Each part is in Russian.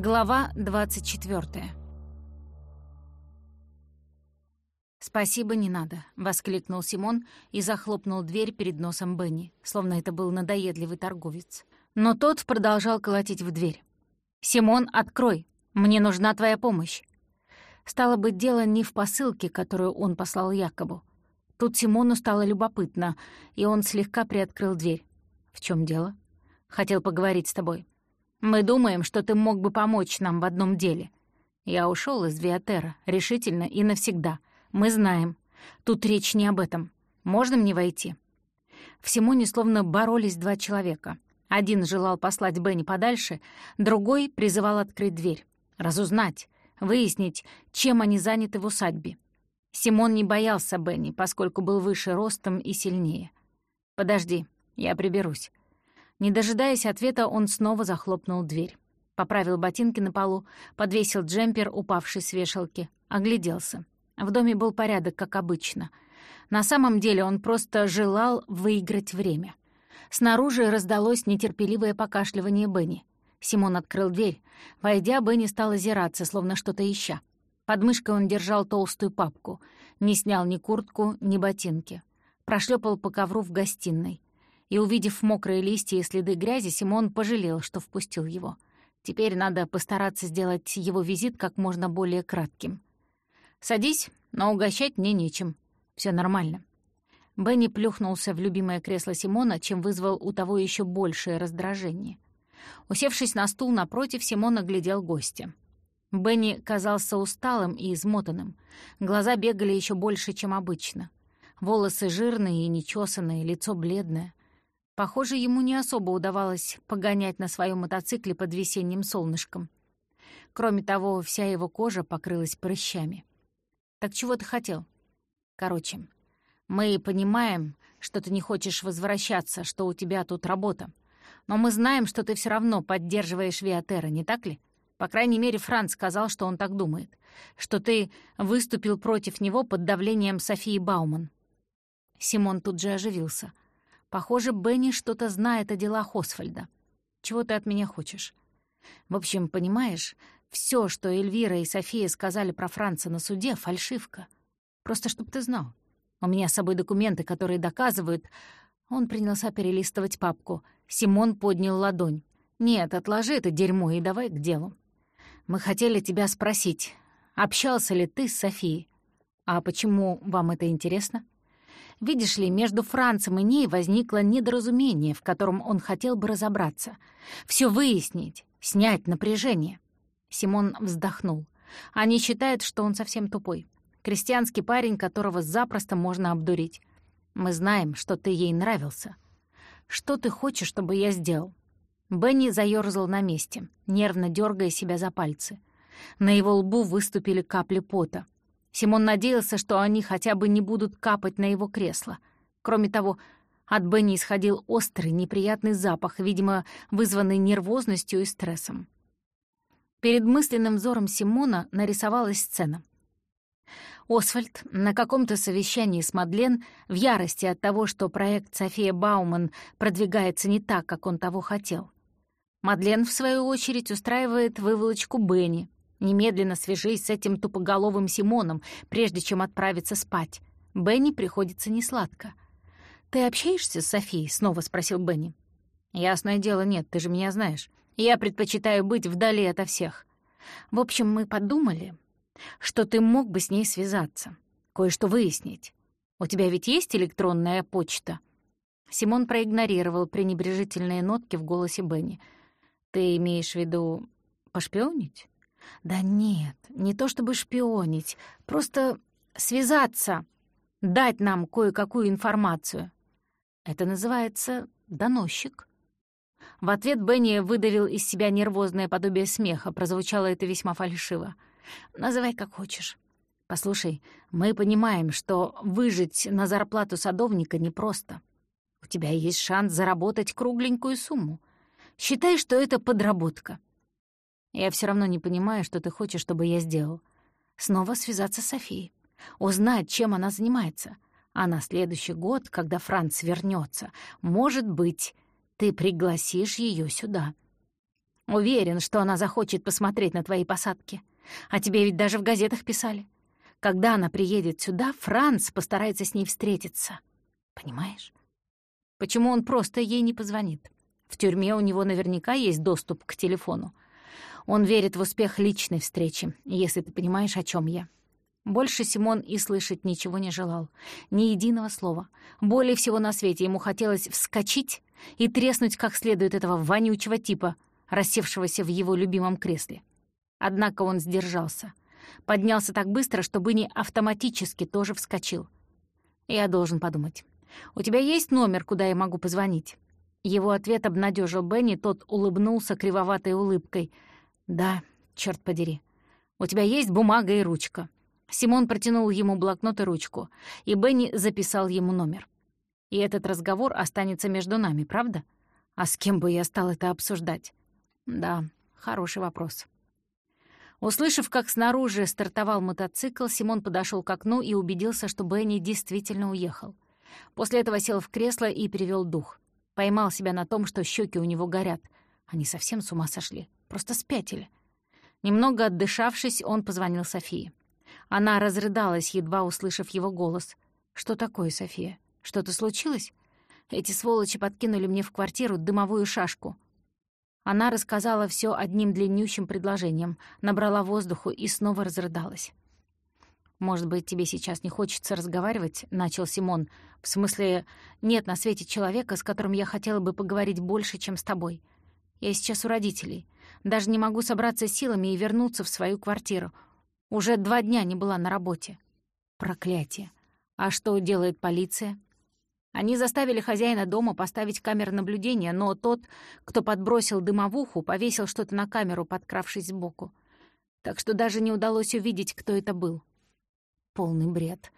Глава 24 «Спасибо, не надо», — воскликнул Симон и захлопнул дверь перед носом Бенни, словно это был надоедливый торговец. Но тот продолжал колотить в дверь. «Симон, открой! Мне нужна твоя помощь!» Стало быть, дело не в посылке, которую он послал Якобу. Тут Симону стало любопытно, и он слегка приоткрыл дверь. «В чем дело?» «Хотел поговорить с тобой. Мы думаем, что ты мог бы помочь нам в одном деле. Я ушел из Виатера, решительно и навсегда. Мы знаем. Тут речь не об этом. Можно мне войти?» В Симоне словно боролись два человека. Один желал послать Бенни подальше, другой призывал открыть дверь, разузнать, выяснить, чем они заняты в усадьбе. Симон не боялся Бенни, поскольку был выше ростом и сильнее. «Подожди, я приберусь». Не дожидаясь ответа, он снова захлопнул дверь. Поправил ботинки на полу, подвесил джемпер, упавший с вешалки, огляделся. В доме был порядок, как обычно. На самом деле он просто желал выиграть время. Снаружи раздалось нетерпеливое покашливание Бенни. Симон открыл дверь. Войдя, Бенни стал озираться, словно что-то ища. Под мышкой он держал толстую папку. Не снял ни куртку, ни ботинки. Прошлепал по ковру в гостиной. И, увидев мокрые листья и следы грязи, Симон пожалел, что впустил его. Теперь надо постараться сделать его визит как можно более кратким. «Садись, но угощать мне нечем. Все нормально». Бенни плюхнулся в любимое кресло Симона, чем вызвал у того еще большее раздражение. Усевшись на стул напротив, Симон оглядел гостя. Бенни казался усталым и измотанным. Глаза бегали еще больше, чем обычно. Волосы жирные и нечесанные, лицо бледное. Похоже, ему не особо удавалось погонять на своем мотоцикле под весенним солнышком. Кроме того, вся его кожа покрылась прыщами. «Так чего ты хотел?» «Короче, мы понимаем, что ты не хочешь возвращаться, что у тебя тут работа. Но мы знаем, что ты все равно поддерживаешь Виатера, не так ли? По крайней мере, Франц сказал, что он так думает. Что ты выступил против него под давлением Софии Бауман». Симон тут же оживился. Похоже, Бенни что-то знает о делах Освальда. Чего ты от меня хочешь? В общем, понимаешь, все, что Эльвира и София сказали про Франца на суде, — фальшивка. Просто чтоб ты знал. У меня с собой документы, которые доказывают... Он принялся перелистывать папку. Симон поднял ладонь. «Нет, отложи это дерьмо и давай к делу. Мы хотели тебя спросить, общался ли ты с Софией? А почему вам это интересно?» Видишь ли, между Францем и ней возникло недоразумение, в котором он хотел бы разобраться. Все выяснить, снять напряжение. Симон вздохнул. Они считают, что он совсем тупой. Крестьянский парень, которого запросто можно обдурить. Мы знаем, что ты ей нравился. Что ты хочешь, чтобы я сделал?» Бенни заёрзал на месте, нервно дергая себя за пальцы. На его лбу выступили капли пота. Симон надеялся, что они хотя бы не будут капать на его кресло. Кроме того, от Бенни исходил острый, неприятный запах, видимо, вызванный нервозностью и стрессом. Перед мысленным взором Симона нарисовалась сцена. Освальд на каком-то совещании с Мадлен в ярости от того, что проект София Бауман продвигается не так, как он того хотел. Мадлен, в свою очередь, устраивает выволочку Бенни. Немедленно свяжись с этим тупоголовым Симоном, прежде чем отправиться спать. Бенни приходится несладко. «Ты общаешься с Софией?» — снова спросил Бенни. «Ясное дело, нет, ты же меня знаешь. Я предпочитаю быть вдали ото всех. В общем, мы подумали, что ты мог бы с ней связаться, кое-что выяснить. У тебя ведь есть электронная почта?» Симон проигнорировал пренебрежительные нотки в голосе Бенни. «Ты имеешь в виду пошпионить?» «Да нет, не то чтобы шпионить, просто связаться, дать нам кое-какую информацию. Это называется доносчик». В ответ Бенни выдавил из себя нервозное подобие смеха. Прозвучало это весьма фальшиво. «Называй как хочешь. Послушай, мы понимаем, что выжить на зарплату садовника непросто. У тебя есть шанс заработать кругленькую сумму. Считай, что это подработка. Я все равно не понимаю, что ты хочешь, чтобы я сделал. Снова связаться с Софией. Узнать, чем она занимается. А на следующий год, когда Франц вернется, может быть, ты пригласишь ее сюда. Уверен, что она захочет посмотреть на твои посадки. А тебе ведь даже в газетах писали. Когда она приедет сюда, Франц постарается с ней встретиться. Понимаешь? Почему он просто ей не позвонит? В тюрьме у него наверняка есть доступ к телефону. Он верит в успех личной встречи, если ты понимаешь, о чем я. Больше Симон и слышать ничего не желал. Ни единого слова. Более всего на свете ему хотелось вскочить и треснуть как следует этого вонючего типа, рассевшегося в его любимом кресле. Однако он сдержался. Поднялся так быстро, что Бынни автоматически тоже вскочил. «Я должен подумать. У тебя есть номер, куда я могу позвонить?» Его ответ обнадежил Бенни, тот улыбнулся кривоватой улыбкой. «Да, черт подери. У тебя есть бумага и ручка?» Симон протянул ему блокнот и ручку, и Бенни записал ему номер. И этот разговор останется между нами, правда? А с кем бы я стал это обсуждать? Да, хороший вопрос. Услышав, как снаружи стартовал мотоцикл, Симон подошел к окну и убедился, что Бенни действительно уехал. После этого сел в кресло и перевел дух. Поймал себя на том, что щеки у него горят. Они совсем с ума сошли, просто спятили. Немного отдышавшись, он позвонил Софии. Она разрыдалась, едва услышав его голос. «Что такое, София? Что-то случилось? Эти сволочи подкинули мне в квартиру дымовую шашку». Она рассказала все одним длиннющим предложением, набрала воздуху и снова разрыдалась. «Может быть, тебе сейчас не хочется разговаривать?» — начал Симон. «В смысле, нет на свете человека, с которым я хотела бы поговорить больше, чем с тобой. Я сейчас у родителей. Даже не могу собраться силами и вернуться в свою квартиру. Уже два дня не была на работе. Проклятие. А что делает полиция? Они заставили хозяина дома поставить камеры наблюдения, но тот, кто подбросил дымовуху, повесил что-то на камеру, подкравшись сбоку. Так что даже не удалось увидеть, кто это был. Полный бред.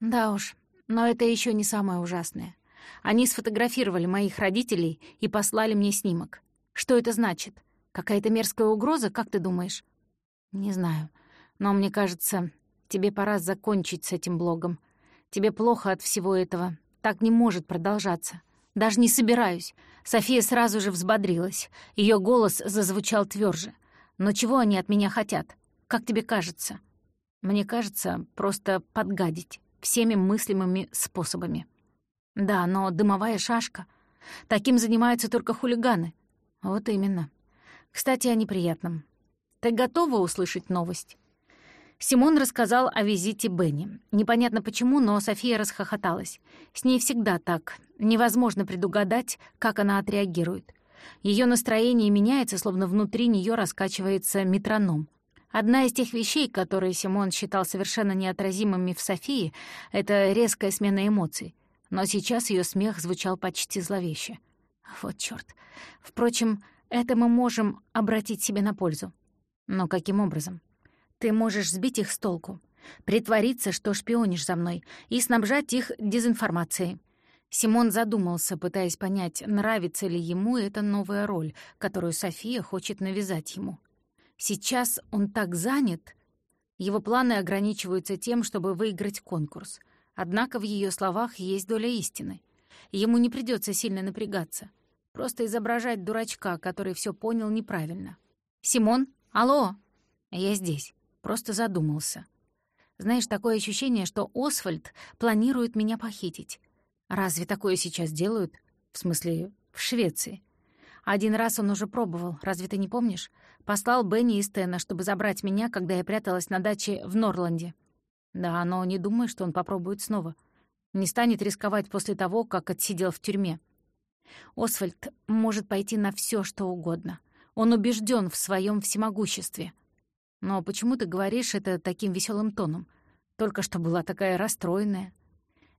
Да уж, но это еще не самое ужасное. Они сфотографировали моих родителей и послали мне снимок. Что это значит? Какая-то мерзкая угроза, как ты думаешь? Не знаю. Но мне кажется, тебе пора закончить с этим блогом. Тебе плохо от всего этого. Так не может продолжаться. Даже не собираюсь. София сразу же взбодрилась. Ее голос зазвучал тверже. Но чего они от меня хотят? Как тебе кажется? Мне кажется, просто подгадить. Всеми мыслимыми способами. Да, но дымовая шашка. Таким занимаются только хулиганы. Вот именно. Кстати, о неприятном. Ты готова услышать новость? Симон рассказал о визите Бенни. Непонятно почему, но София расхохоталась. С ней всегда так. Невозможно предугадать, как она отреагирует. Ее настроение меняется, словно внутри нее раскачивается метроном. Одна из тех вещей, которые Симон считал совершенно неотразимыми в Софии, — это резкая смена эмоций. Но сейчас ее смех звучал почти зловеще. Вот чёрт. Впрочем, это мы можем обратить себе на пользу. Но каким образом? Ты можешь сбить их с толку, притвориться, что шпионишь за мной, и снабжать их дезинформацией. Симон задумался, пытаясь понять, нравится ли ему эта новая роль, которую София хочет навязать ему. Сейчас он так занят. Его планы ограничиваются тем, чтобы выиграть конкурс. Однако в ее словах есть доля истины. Ему не придется сильно напрягаться. Просто изображать дурачка, который все понял неправильно. «Симон? Алло! Я здесь просто задумался. Знаешь, такое ощущение, что Освальд планирует меня похитить. Разве такое сейчас делают? В смысле, в Швеции. Один раз он уже пробовал, разве ты не помнишь? Послал Бенни и Стэна, чтобы забрать меня, когда я пряталась на даче в Норланде. Да, но не думаю, что он попробует снова. Не станет рисковать после того, как отсидел в тюрьме. Освальд может пойти на все, что угодно. Он убежден в своем всемогуществе — но почему ты говоришь это таким веселым тоном? Только что была такая расстроенная.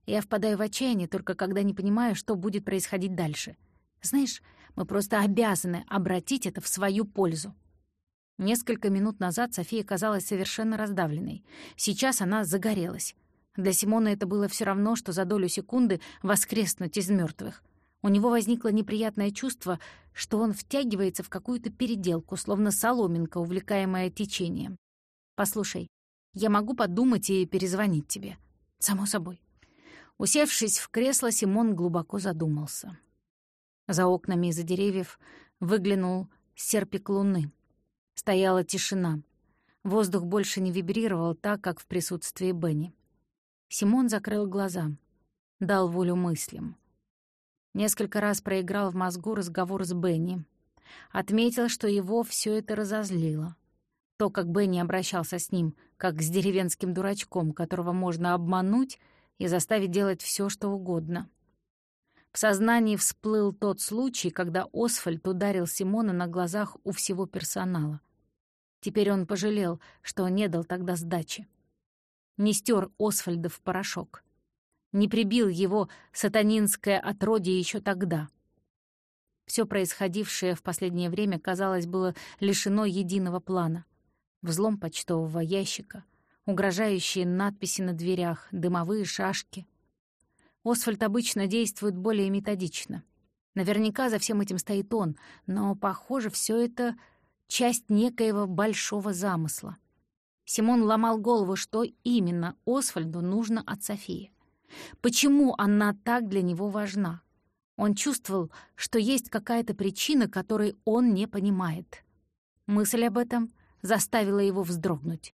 Я впадаю в отчаяние только когда не понимаю, что будет происходить дальше. Знаешь, мы просто обязаны обратить это в свою пользу. Несколько минут назад София казалась совершенно раздавленной. Сейчас она загорелась. Для Симона это было все равно, что за долю секунды воскреснуть из мертвых. У него возникло неприятное чувство, что он втягивается в какую-то переделку, словно соломинка, увлекаемая течением. «Послушай, я могу подумать и перезвонить тебе. Само собой». Усевшись в кресло, Симон глубоко задумался. За окнами из-за деревьев выглянул серпик луны. Стояла тишина. Воздух больше не вибрировал так, как в присутствии Бенни. Симон закрыл глаза, дал волю мыслям. Несколько раз проиграл в мозгу разговор с Бенни. Отметил, что его все это разозлило. То, как Бенни обращался с ним, как с деревенским дурачком, которого можно обмануть и заставить делать все, что угодно. В сознании всплыл тот случай, когда Освальд ударил Симона на глазах у всего персонала. Теперь он пожалел, что не дал тогда сдачи. Не стер Освальда в порошок. Не прибил его сатанинское отродье еще тогда. Все происходившее в последнее время, казалось, было лишено единого плана. Взлом почтового ящика, угрожающие надписи на дверях, дымовые шашки. Освальд обычно действует более методично. Наверняка за всем этим стоит он, но, похоже, все это часть некоего большого замысла. Симон ломал голову, что именно Освальду нужно от Софии. Почему она так для него важна? Он чувствовал, что есть какая-то причина, которой он не понимает. Мысль об этом заставила его вздрогнуть.